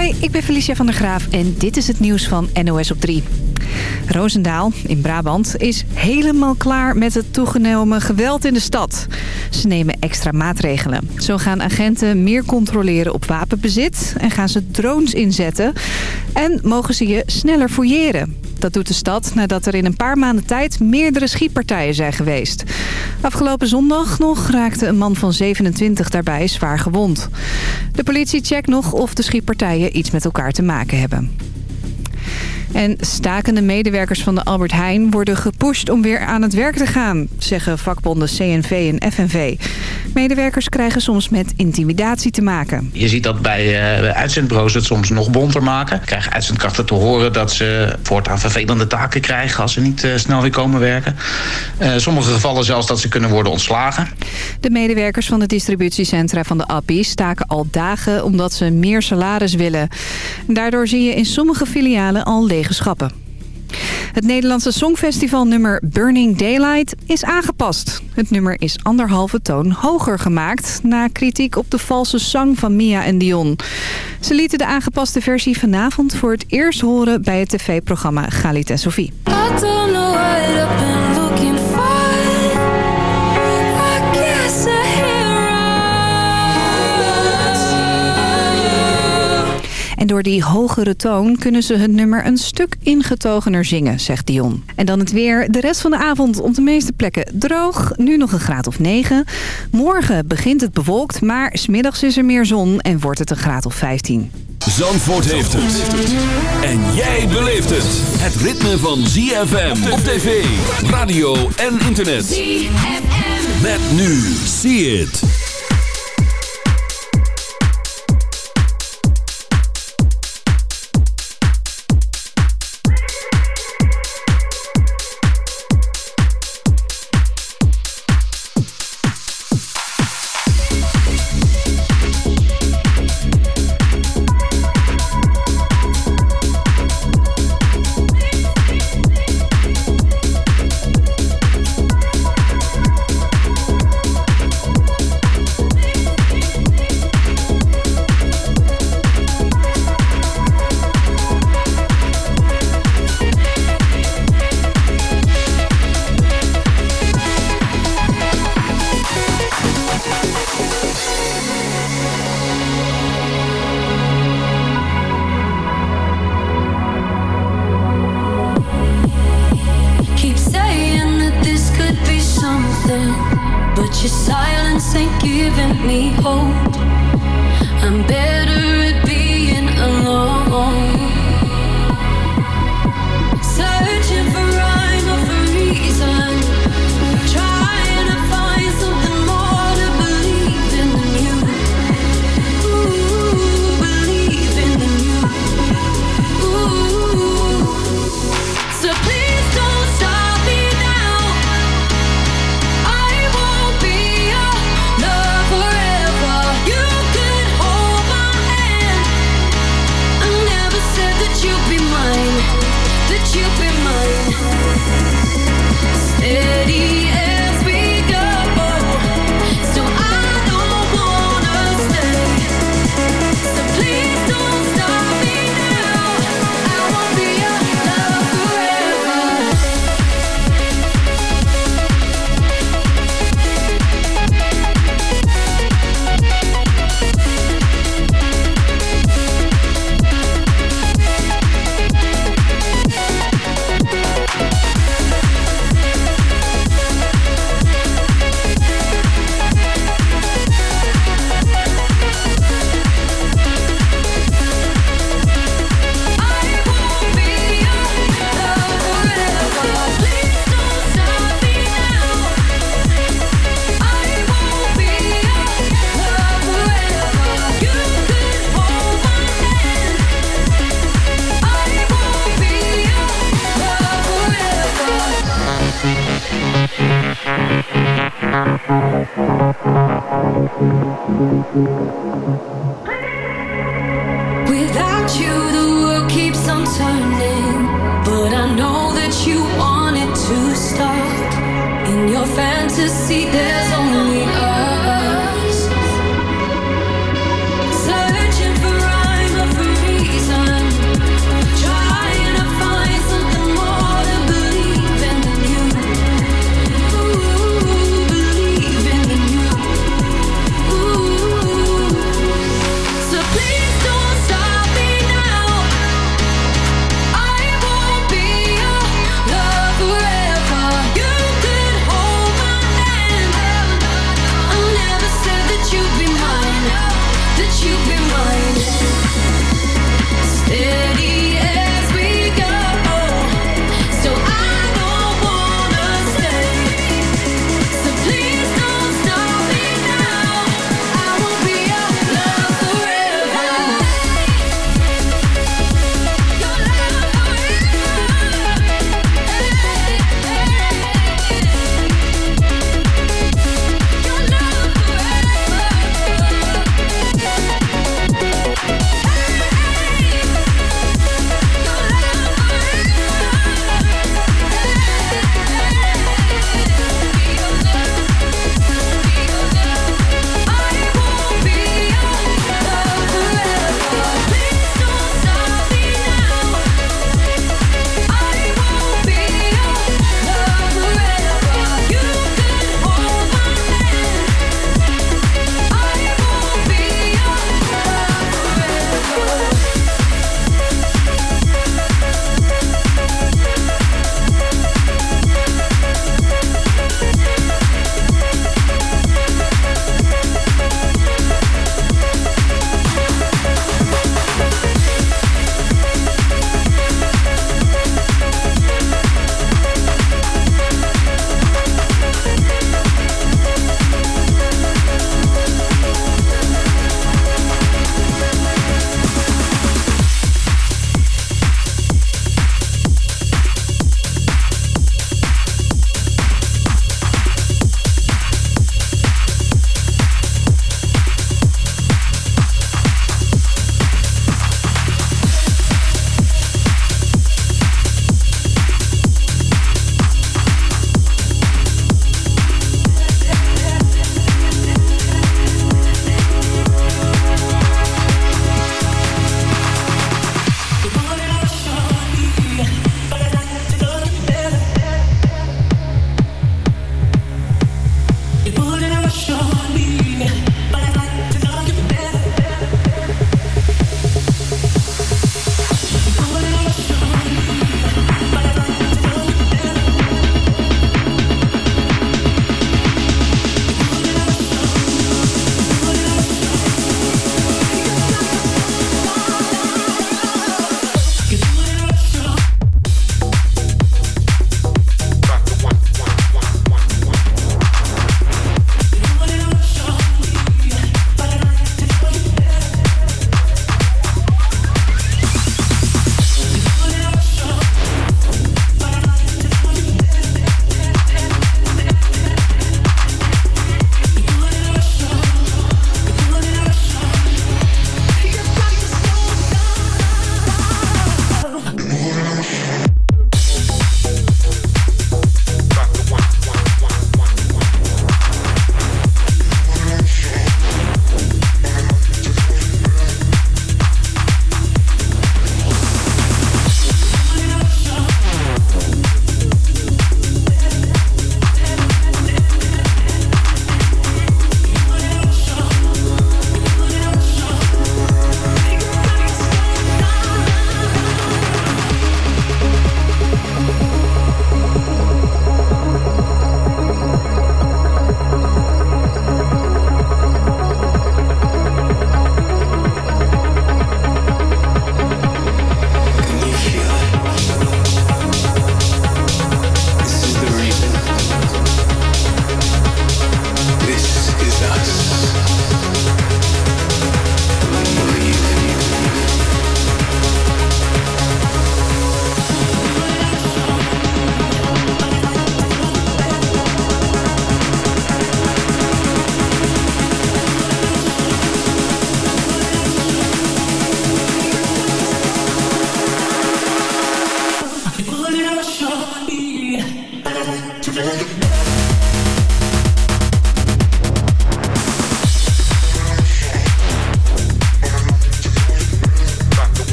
Hoi, ik ben Felicia van der Graaf en dit is het nieuws van NOS op 3. Roosendaal in Brabant is helemaal klaar met het toegenomen geweld in de stad. Ze nemen extra maatregelen. Zo gaan agenten meer controleren op wapenbezit en gaan ze drones inzetten. En mogen ze je sneller fouilleren. Dat doet de stad nadat er in een paar maanden tijd meerdere schietpartijen zijn geweest. Afgelopen zondag nog raakte een man van 27 daarbij zwaar gewond. De politie checkt nog of de schietpartijen iets met elkaar te maken hebben. En stakende medewerkers van de Albert Heijn worden gepusht om weer aan het werk te gaan, zeggen vakbonden CNV en FNV. Medewerkers krijgen soms met intimidatie te maken. Je ziet dat bij uh, uitzendbureaus het soms nog bonter maken. Krijgen uitzendkrachten te horen dat ze voortaan vervelende taken krijgen als ze niet uh, snel weer komen werken. Uh, sommige gevallen zelfs dat ze kunnen worden ontslagen. De medewerkers van de distributiecentra van de Appie staken al dagen omdat ze meer salaris willen. Daardoor zie je in sommige filialen al Het Nederlandse Songfestival nummer Burning Daylight is aangepast. Het nummer is anderhalve toon hoger gemaakt... na kritiek op de valse zang van Mia en Dion. Ze lieten de aangepaste versie vanavond voor het eerst horen... bij het tv-programma Galit en Sophie. Door die hogere toon kunnen ze het nummer een stuk ingetogener zingen, zegt Dion. En dan het weer. De rest van de avond op de meeste plekken droog. Nu nog een graad of 9. Morgen begint het bewolkt, maar smiddags is er meer zon en wordt het een graad of 15. Zandvoort heeft het. En jij beleeft het. Het ritme van ZFM op tv, radio en internet. ZFM. Met nu. See it.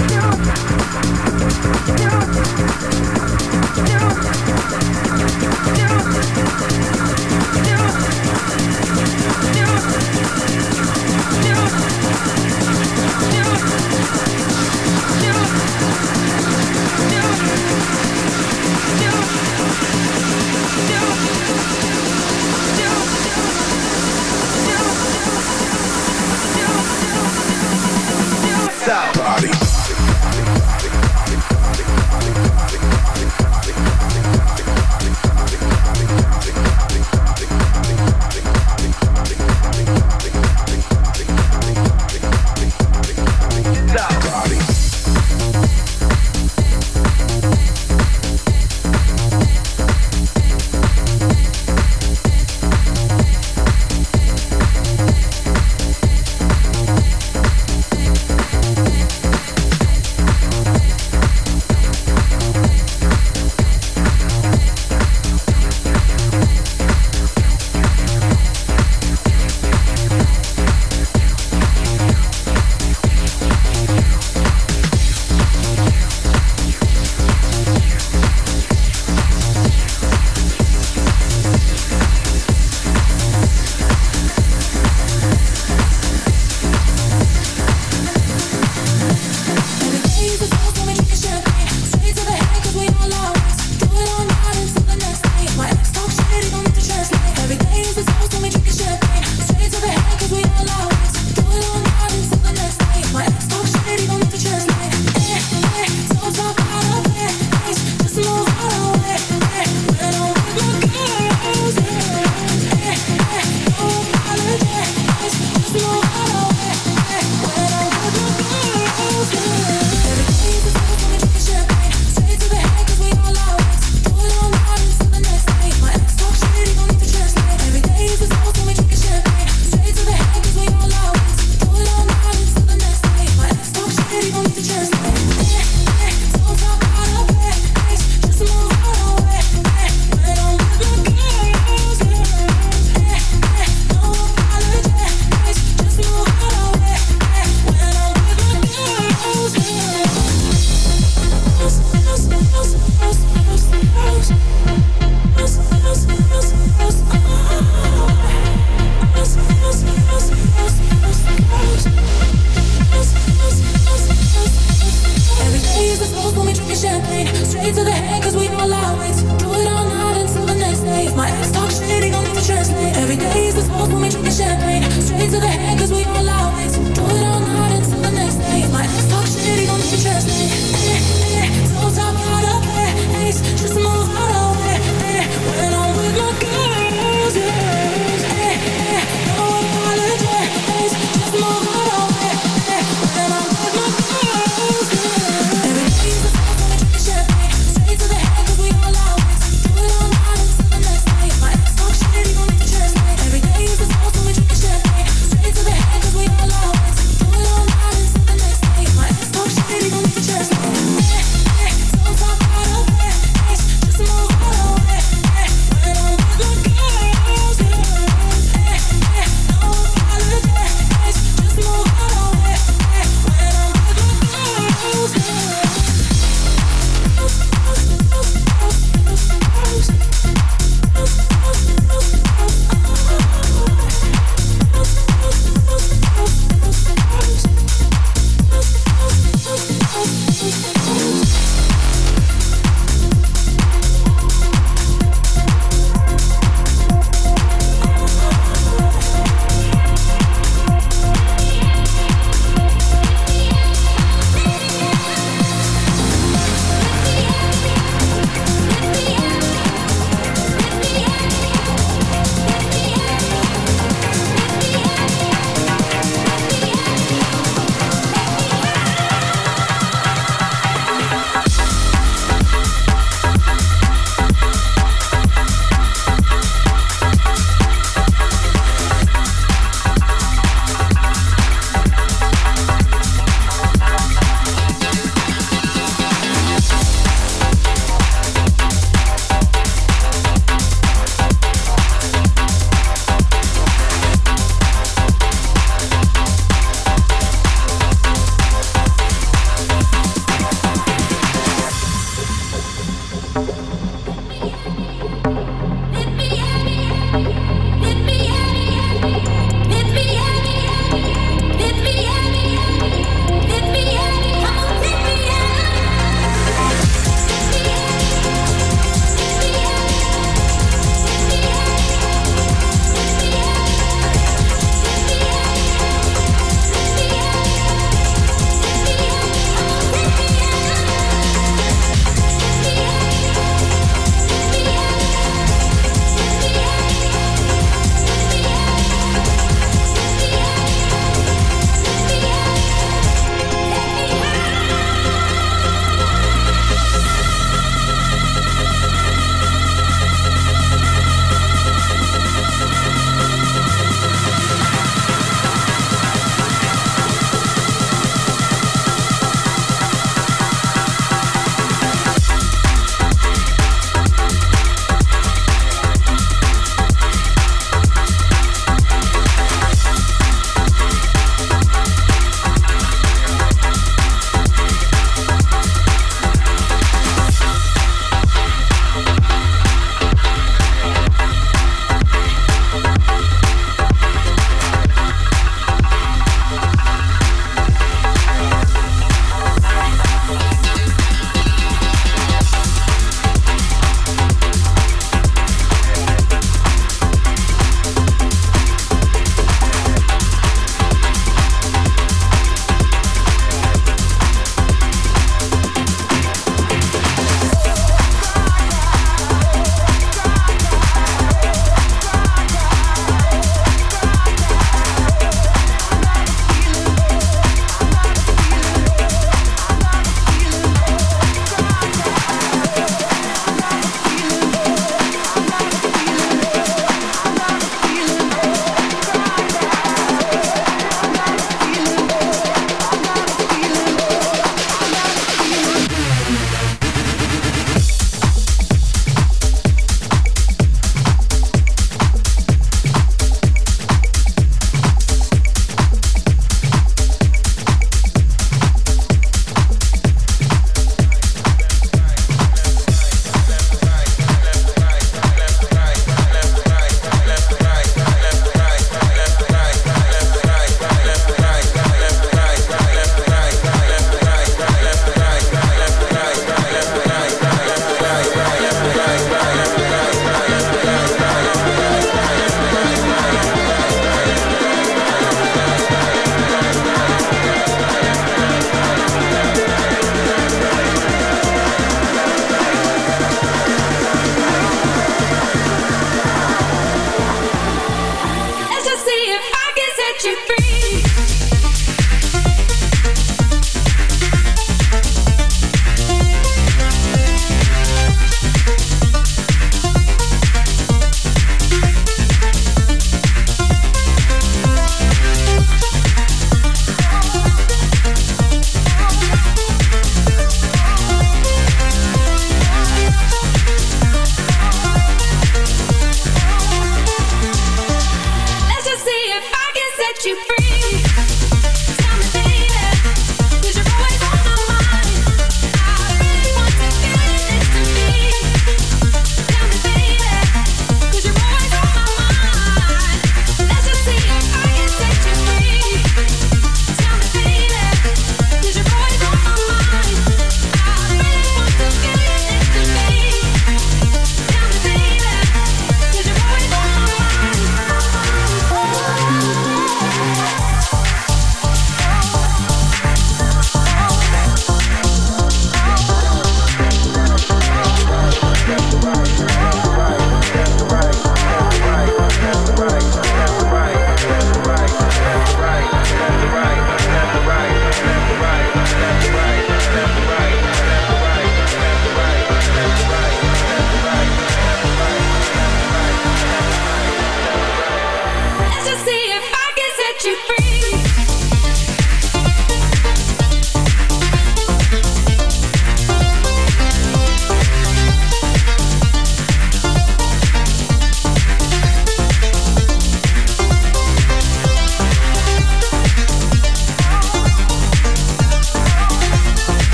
you.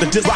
The dis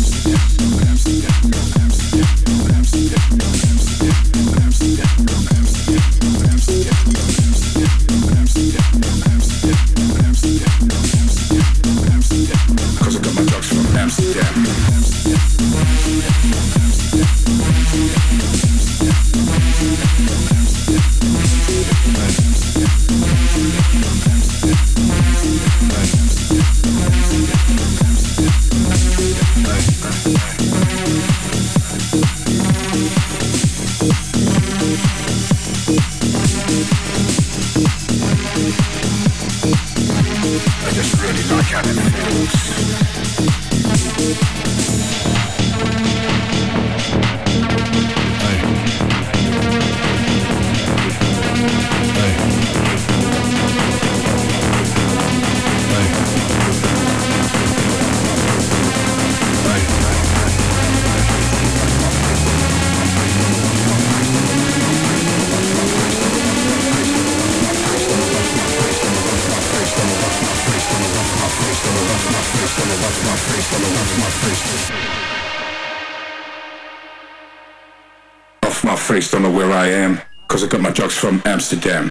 Amsterdam.